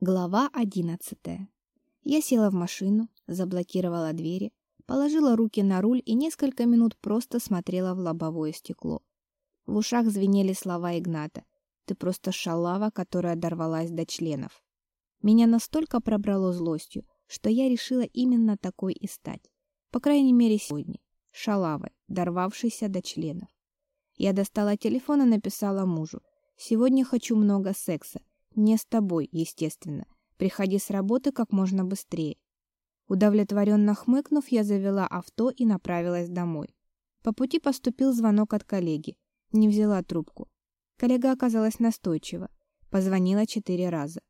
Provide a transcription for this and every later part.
Глава одиннадцатая. Я села в машину, заблокировала двери, положила руки на руль и несколько минут просто смотрела в лобовое стекло. В ушах звенели слова Игната. «Ты просто шалава, которая дорвалась до членов». Меня настолько пробрало злостью, что я решила именно такой и стать. По крайней мере, сегодня. Шалавой, дорвавшейся до членов. Я достала телефон и написала мужу. «Сегодня хочу много секса. Не с тобой, естественно. Приходи с работы как можно быстрее. Удовлетворенно хмыкнув, я завела авто и направилась домой. По пути поступил звонок от коллеги. Не взяла трубку. Коллега оказалась настойчива. Позвонила четыре раза.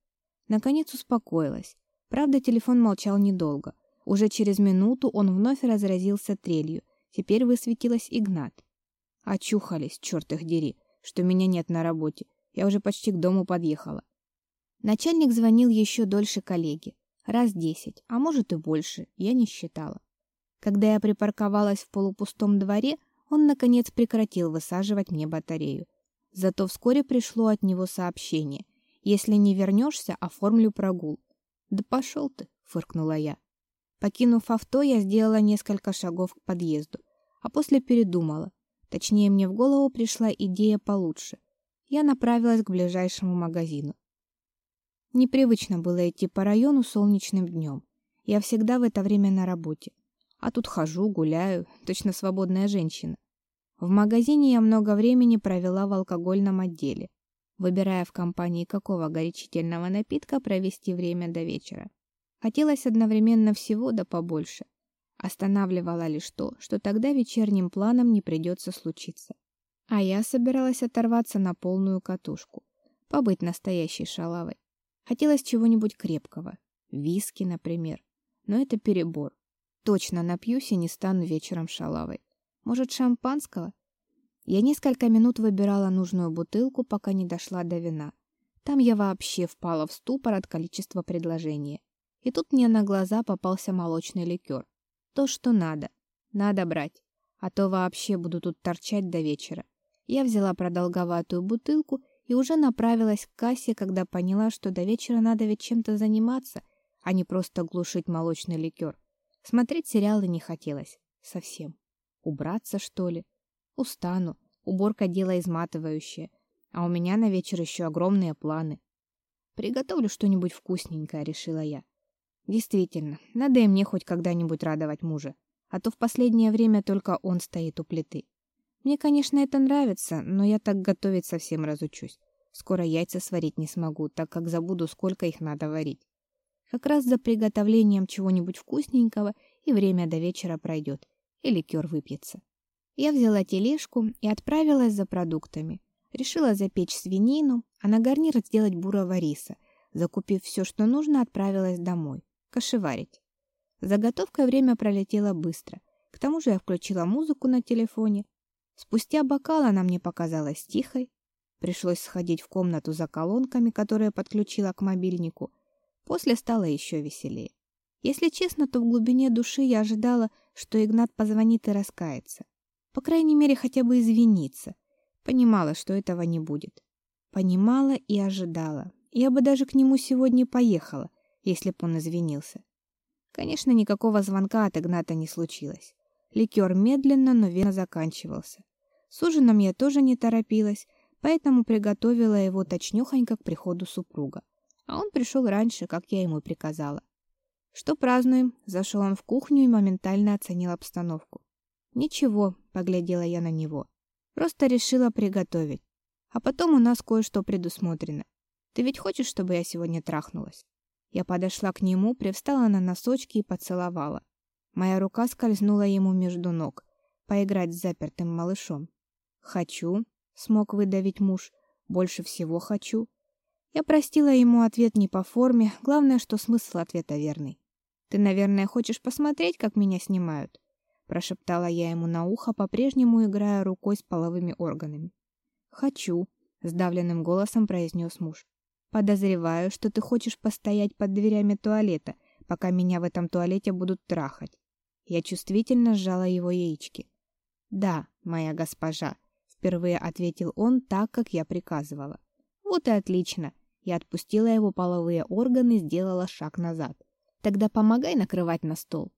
Наконец успокоилась. Правда, телефон молчал недолго. Уже через минуту он вновь разразился трелью. Теперь высветилась Игнат. Очухались, черт их дери, что меня нет на работе. Я уже почти к дому подъехала. Начальник звонил еще дольше коллеги. Раз десять, а может и больше, я не считала. Когда я припарковалась в полупустом дворе, он, наконец, прекратил высаживать мне батарею. Зато вскоре пришло от него сообщение. «Если не вернешься, оформлю прогул». «Да пошел ты», — фыркнула я. Покинув авто, я сделала несколько шагов к подъезду, а после передумала. Точнее, мне в голову пришла идея получше. Я направилась к ближайшему магазину. Непривычно было идти по району солнечным днем. Я всегда в это время на работе. А тут хожу, гуляю, точно свободная женщина. В магазине я много времени провела в алкогольном отделе, выбирая в компании какого горячительного напитка провести время до вечера. Хотелось одновременно всего да побольше. Останавливало лишь то, что тогда вечерним планом не придется случиться. А я собиралась оторваться на полную катушку, побыть настоящей шалавой. Хотелось чего-нибудь крепкого. Виски, например. Но это перебор. Точно напьюсь и не стану вечером шалавой. Может, шампанского? Я несколько минут выбирала нужную бутылку, пока не дошла до вина. Там я вообще впала в ступор от количества предложений. И тут мне на глаза попался молочный ликер. То, что надо. Надо брать. А то вообще буду тут торчать до вечера. Я взяла продолговатую бутылку и уже направилась к кассе, когда поняла, что до вечера надо ведь чем-то заниматься, а не просто глушить молочный ликер. Смотреть сериалы не хотелось. Совсем. Убраться, что ли? Устану. Уборка — дело изматывающее. А у меня на вечер еще огромные планы. Приготовлю что-нибудь вкусненькое, решила я. Действительно, надо и мне хоть когда-нибудь радовать мужа. А то в последнее время только он стоит у плиты. Мне, конечно, это нравится, но я так готовить совсем разучусь. Скоро яйца сварить не смогу, так как забуду, сколько их надо варить. Как раз за приготовлением чего-нибудь вкусненького и время до вечера пройдет, и ликер выпьется. Я взяла тележку и отправилась за продуктами. Решила запечь свинину, а на гарнир сделать бурого риса. Закупив все, что нужно, отправилась домой. Кашеварить. Заготовкой время пролетело быстро. К тому же я включила музыку на телефоне, Спустя бокал она мне показалась тихой. Пришлось сходить в комнату за колонками, которые подключила к мобильнику. После стало еще веселее. Если честно, то в глубине души я ожидала, что Игнат позвонит и раскается. По крайней мере, хотя бы извиниться. Понимала, что этого не будет. Понимала и ожидала. Я бы даже к нему сегодня поехала, если бы он извинился. Конечно, никакого звонка от Игната не случилось. Ликер медленно, но верно заканчивался. С ужином я тоже не торопилась, поэтому приготовила его точнёхонько к приходу супруга. А он пришел раньше, как я ему приказала. «Что празднуем?» Зашел он в кухню и моментально оценил обстановку. «Ничего», — поглядела я на него. «Просто решила приготовить. А потом у нас кое-что предусмотрено. Ты ведь хочешь, чтобы я сегодня трахнулась?» Я подошла к нему, привстала на носочки и поцеловала. Моя рука скользнула ему между ног. Поиграть с запертым малышом. «Хочу», — смог выдавить муж. «Больше всего хочу». Я простила ему ответ не по форме, главное, что смысл ответа верный. «Ты, наверное, хочешь посмотреть, как меня снимают?» Прошептала я ему на ухо, по-прежнему играя рукой с половыми органами. «Хочу», — сдавленным голосом произнес муж. «Подозреваю, что ты хочешь постоять под дверями туалета, пока меня в этом туалете будут трахать». Я чувствительно сжала его яички. «Да, моя госпожа», впервые ответил он так, как я приказывала. Вот и отлично. Я отпустила его половые органы сделала шаг назад. Тогда помогай накрывать на стол.